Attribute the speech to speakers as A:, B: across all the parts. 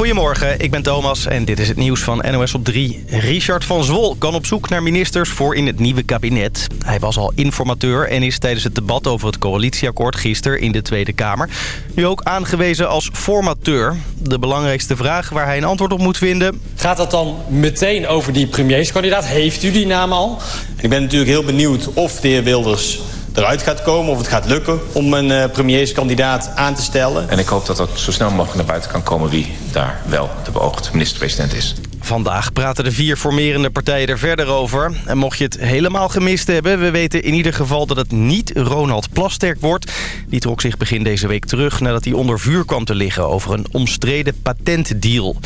A: Goedemorgen, ik ben Thomas en dit is het nieuws van NOS op 3. Richard van Zwol kan op zoek naar ministers voor in het nieuwe kabinet. Hij was al informateur en is tijdens het debat over het coalitieakkoord gisteren in de Tweede Kamer... nu ook aangewezen als formateur. De belangrijkste vraag waar hij een antwoord op moet vinden...
B: Gaat dat dan meteen over die premierskandidaat? Heeft u die naam al?
C: Ik ben natuurlijk heel benieuwd of de heer Wilders eruit gaat komen... of het gaat lukken om een uh, premierskandidaat aan te stellen.
D: En ik hoop dat dat zo snel mogelijk naar buiten kan komen... wie daar wel de beoogd minister-president is.
A: Vandaag praten de vier formerende partijen er verder over. En mocht je het helemaal gemist hebben... we weten in ieder geval dat het niet Ronald Plasterk wordt. Die trok zich begin deze week terug nadat hij onder vuur kwam te liggen... over een omstreden patentdeal.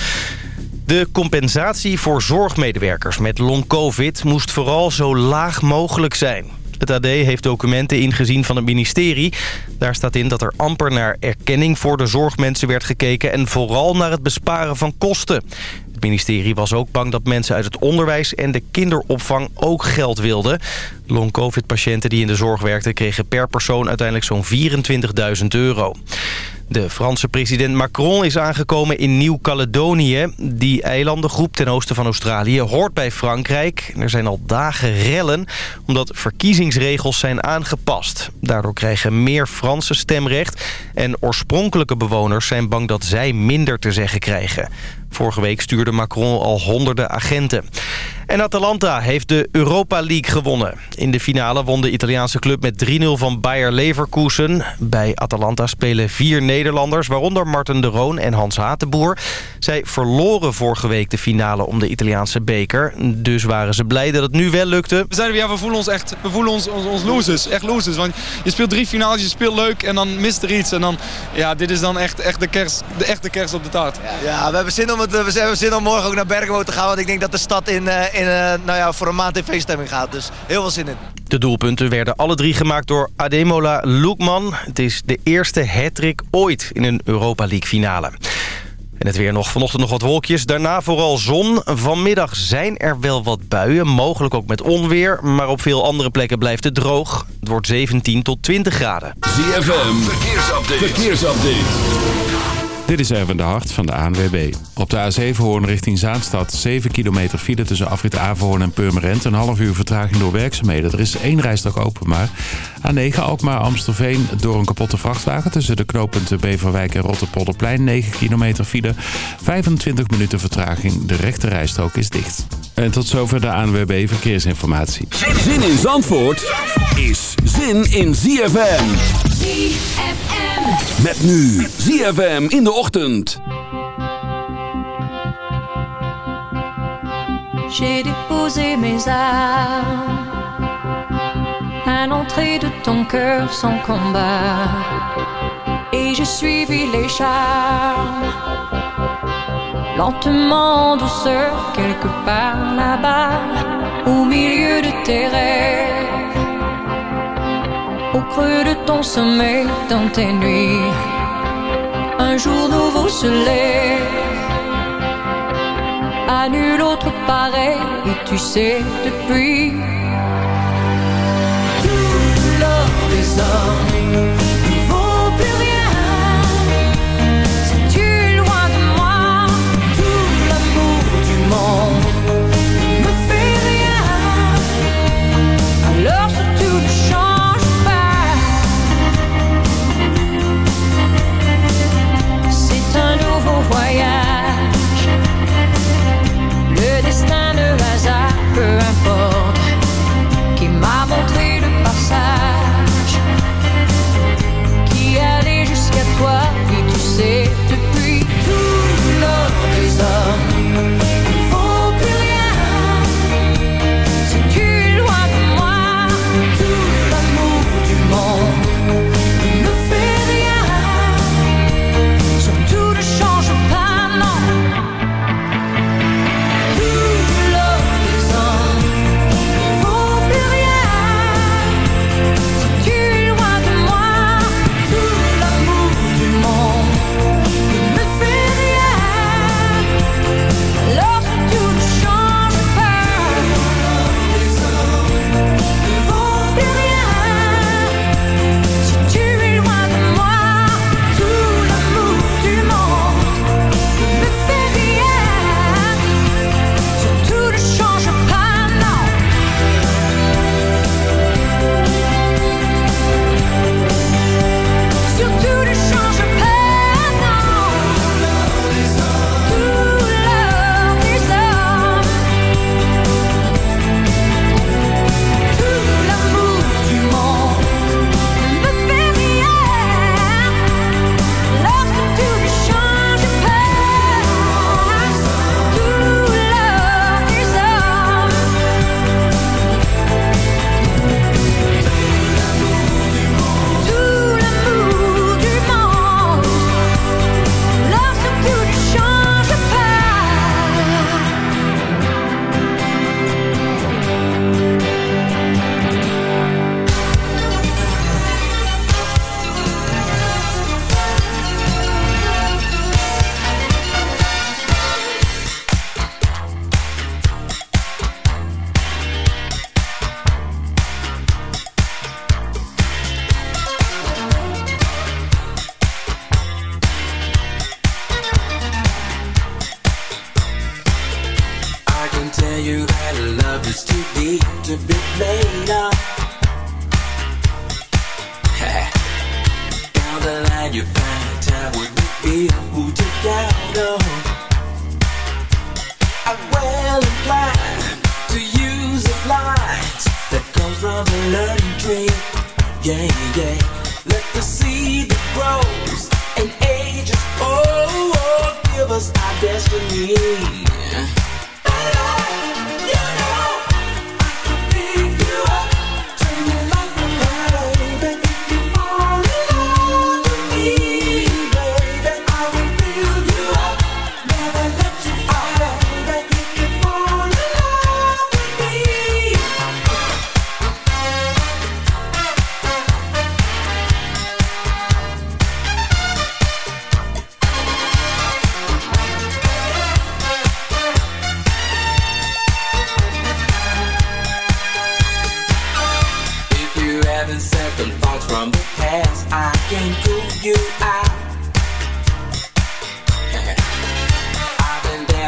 A: De compensatie voor zorgmedewerkers met long-covid moest vooral zo laag mogelijk zijn. Het AD heeft documenten ingezien van het ministerie. Daar staat in dat er amper naar erkenning voor de zorgmensen werd gekeken... en vooral naar het besparen van kosten. Het ministerie was ook bang dat mensen uit het onderwijs en de kinderopvang ook geld wilden. Long-covid-patiënten die in de zorg werkten kregen per persoon uiteindelijk zo'n 24.000 euro. De Franse president Macron is aangekomen in Nieuw-Caledonië. Die eilandengroep ten oosten van Australië hoort bij Frankrijk. Er zijn al dagen rellen omdat verkiezingsregels zijn aangepast. Daardoor krijgen meer Fransen stemrecht. En oorspronkelijke bewoners zijn bang dat zij minder te zeggen krijgen. Vorige week stuurde Macron al honderden agenten. En Atalanta heeft de Europa League gewonnen. In de finale won de Italiaanse club met 3-0 van Bayer Leverkusen. Bij Atalanta spelen vier Nederlanders, waaronder Martin de Roon en Hans Hatenboer. Zij verloren vorige week de finale om de Italiaanse beker. Dus waren ze blij dat het nu wel lukte.
E: We zeiden, ja, we voelen ons echt we voelen ons, ons, ons losers. Echt losers. Want je speelt drie finales, je speelt leuk en dan mist er iets. En dan, ja, dit is dan echt, echt de, kerst, de echte kerst op de taart.
F: Ja, we hebben zin om, het, we hebben zin om morgen ook naar Bergamo te gaan. Want ik denk dat de stad in, in, nou ja, voor een maand in feeststemming gaat. Dus heel veel zin in.
A: De doelpunten werden alle drie gemaakt door Ademola Loekman. Het is de eerste hat ooit in een Europa League finale. En het weer nog vanochtend nog wat wolkjes. Daarna vooral zon. Vanmiddag zijn er wel wat buien. Mogelijk ook met onweer. Maar op veel andere plekken blijft het droog. Het wordt 17 tot 20 graden.
G: ZFM. Verkeersupdate. Verkeersupdate.
H: Dit is even de hart van de ANWB. Op de A7 Hoorn richting Zaanstad 7 kilometer file tussen afrit Averhoorn en Purmerend. Een half uur vertraging door werkzaamheden. Er is één rijstok open maar. A9 Alkmaar Amstelveen door een kapotte vrachtwagen tussen de knooppunten Beverwijk en Rotterpolderplein. 9 kilometer file. 25 minuten vertraging. De rechte rijstrook is dicht. En tot zover de ANWB Verkeersinformatie.
G: Zin in Zandvoort is zin in ZFM.
I: ZFM.
G: Met nu ZFM in de ochtend.
I: J'ai déposé mes armes à l'entrée de ton cœur sans combat. Et je suivi les charmes, lentement en douceur, quelque part là-bas, au milieu de tes rêves, au creux de ton sommeil, dans tes nuits. Un jour nouveau se lève, à nul autre pareil, et tu sais depuis des hommes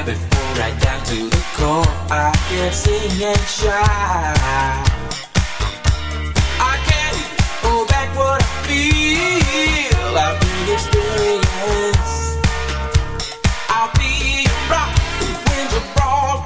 I: before I down to the core. I can't sing and shout. I can't hold
J: back what I feel. I've been experienced. I'll be a rock when you're wrong.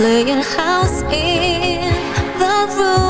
I: playing house in the
K: room.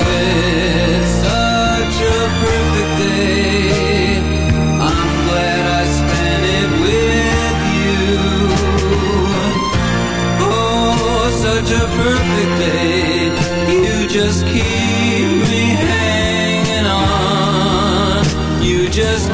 L: Just keep me hanging on. You just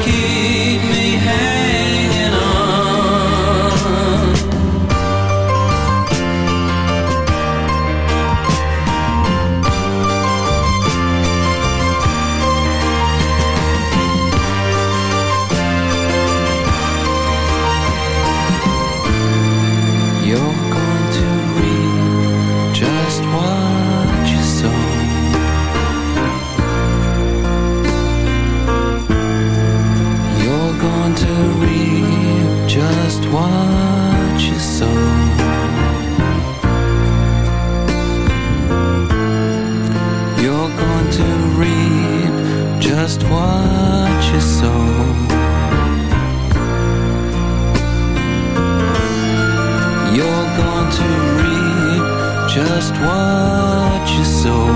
L: just what you sow.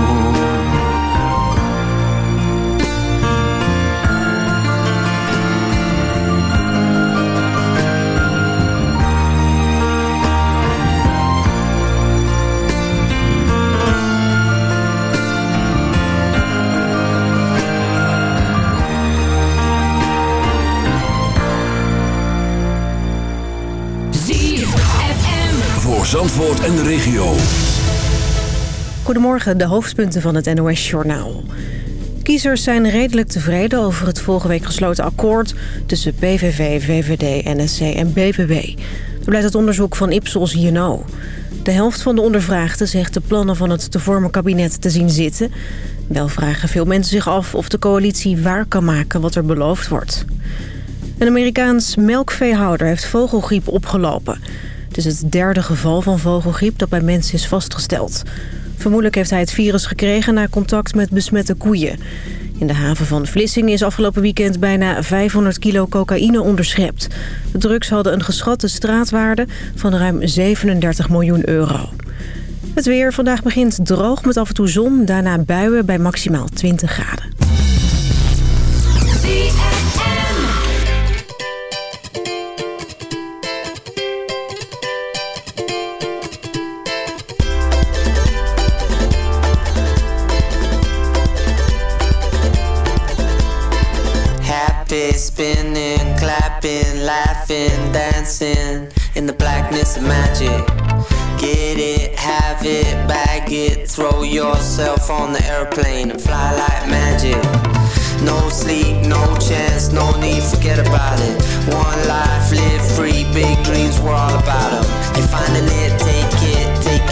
M: ZFM.
G: Voor Zandvoort en de regio.
N: Goedemorgen, de hoofdpunten van het NOS-journaal. Kiezers zijn redelijk tevreden over het vorige week gesloten akkoord... tussen PVV, VVD, NSC en BBB. Dat blijkt uit onderzoek van Ipsos INO. De helft van de ondervraagden zegt de plannen van het te vormen kabinet te zien zitten. Wel vragen veel mensen zich af of de coalitie waar kan maken wat er beloofd wordt. Een Amerikaans melkveehouder heeft vogelgriep opgelopen. Het is het derde geval van vogelgriep dat bij mensen is vastgesteld. Vermoedelijk heeft hij het virus gekregen na contact met besmette koeien. In de haven van Vlissingen is afgelopen weekend bijna 500 kilo cocaïne onderschept. De drugs hadden een geschatte straatwaarde van ruim 37 miljoen euro. Het weer vandaag begint droog met af en toe zon, daarna buien bij maximaal 20 graden.
O: Spinning, clapping, laughing, dancing in the blackness of magic. Get it, have it, bag it, throw yourself on the airplane and fly like magic. No sleep, no chance, no need, forget about it. One life, live free, big dreams, we're all about them. Finding it, take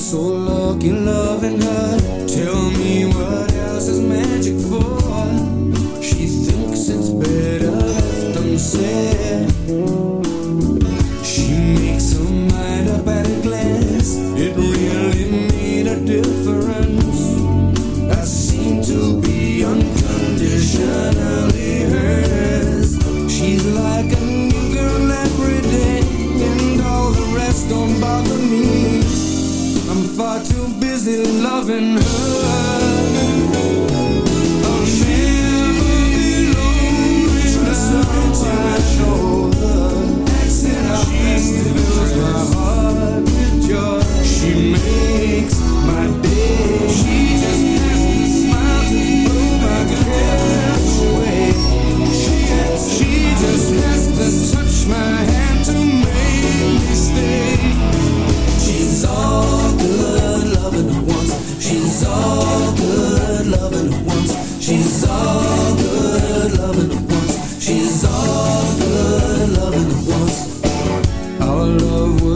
P: so lucky loving her. Tell me what else is magic for? She thinks it's better left unsaid. She makes her mind up at a glance. It really made a difference. And Hood.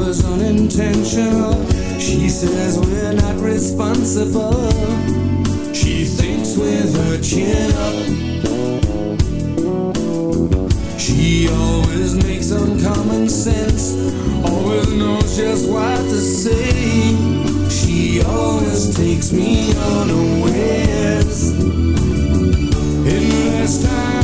P: was unintentional. She says we're not responsible. She thinks with her chin up. She always makes uncommon sense, always knows just what to say. She always takes me unawares. In less time.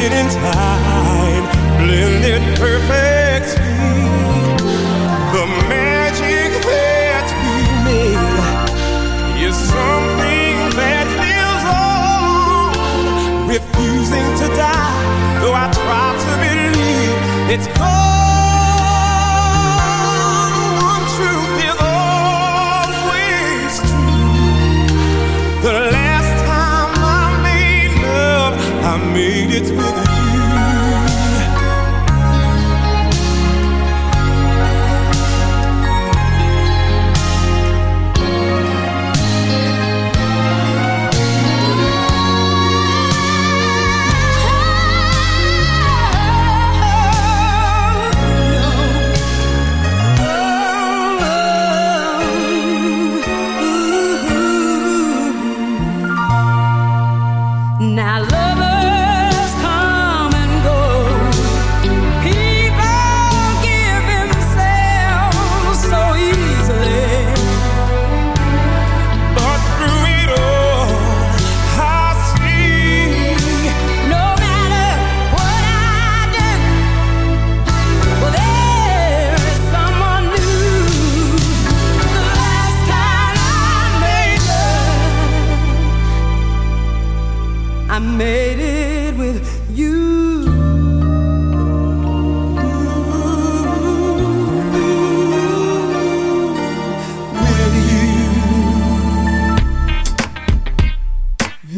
Q: suspended in time, blended perfectly.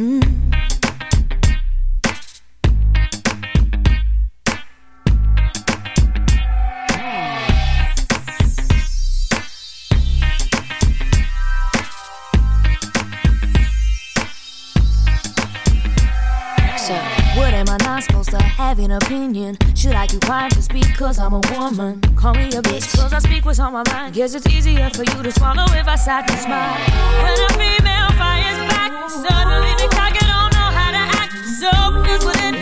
Q: So, What am I not supposed to have
R: an opinion? Should I keep quiet just because I'm a woman? Call me a bitch, cause I speak what's on my mind. Guess it's easier for you to swallow if I sat and smile. When a female fires back, suddenly the target don't know how to act. So here's what a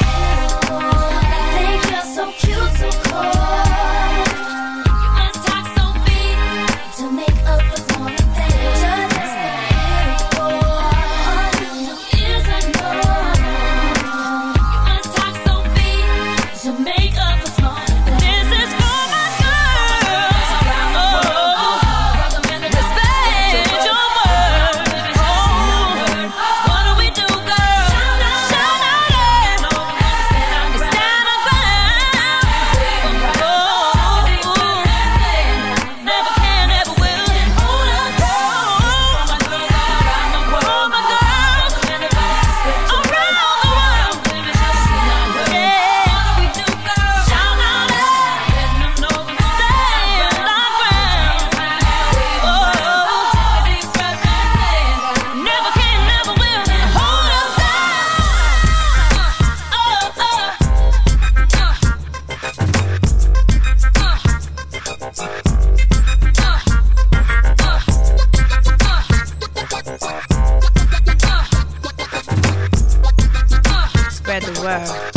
R: So cute, so coy.
S: Spread the word.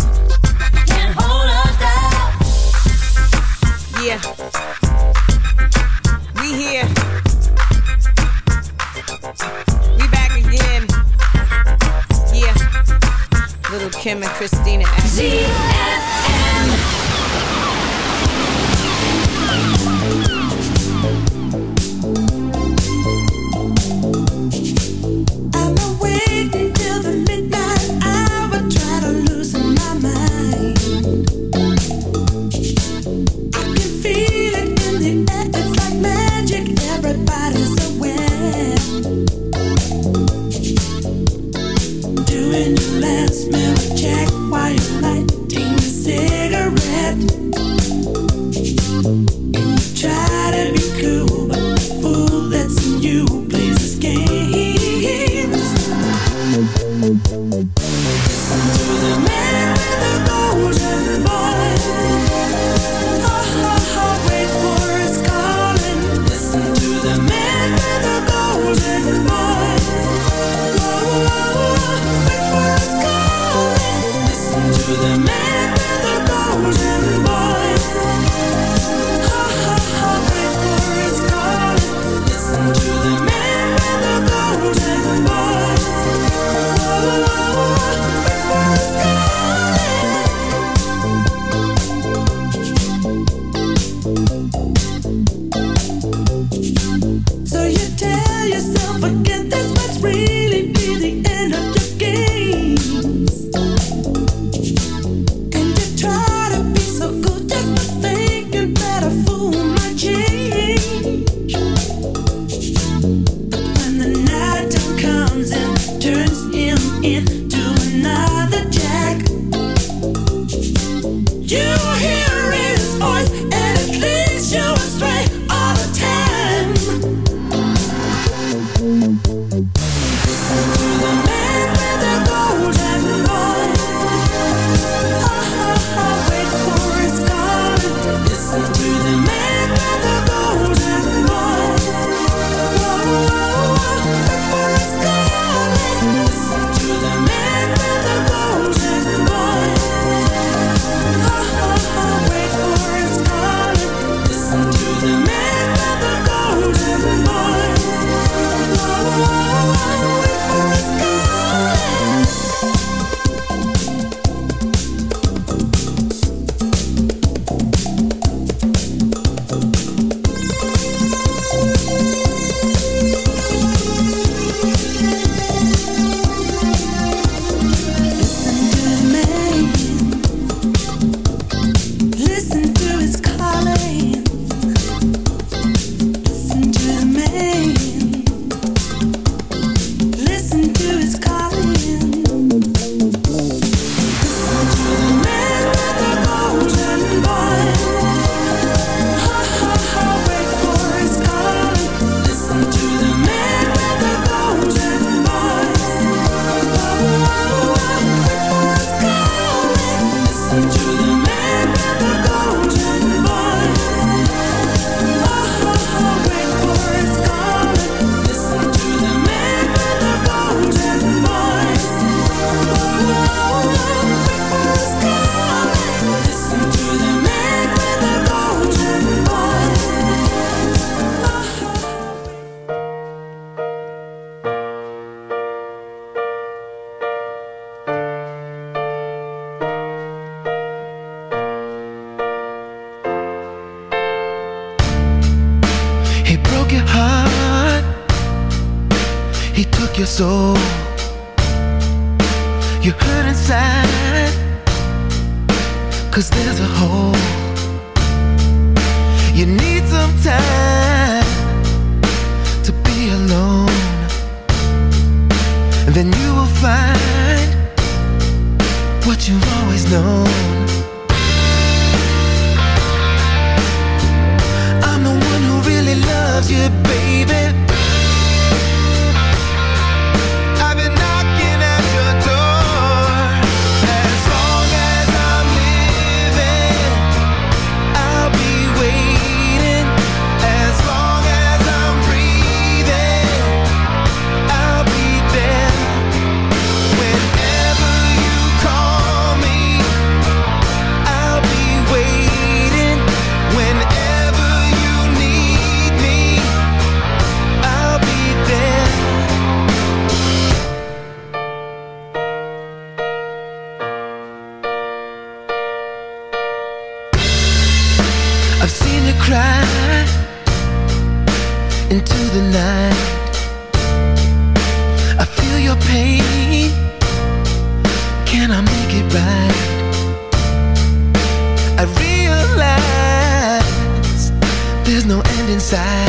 T: There's no end in sight.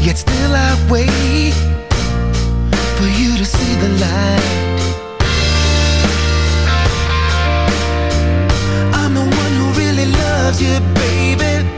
T: Yet still I wait For you to see the light. I'm the one who really loves you, baby.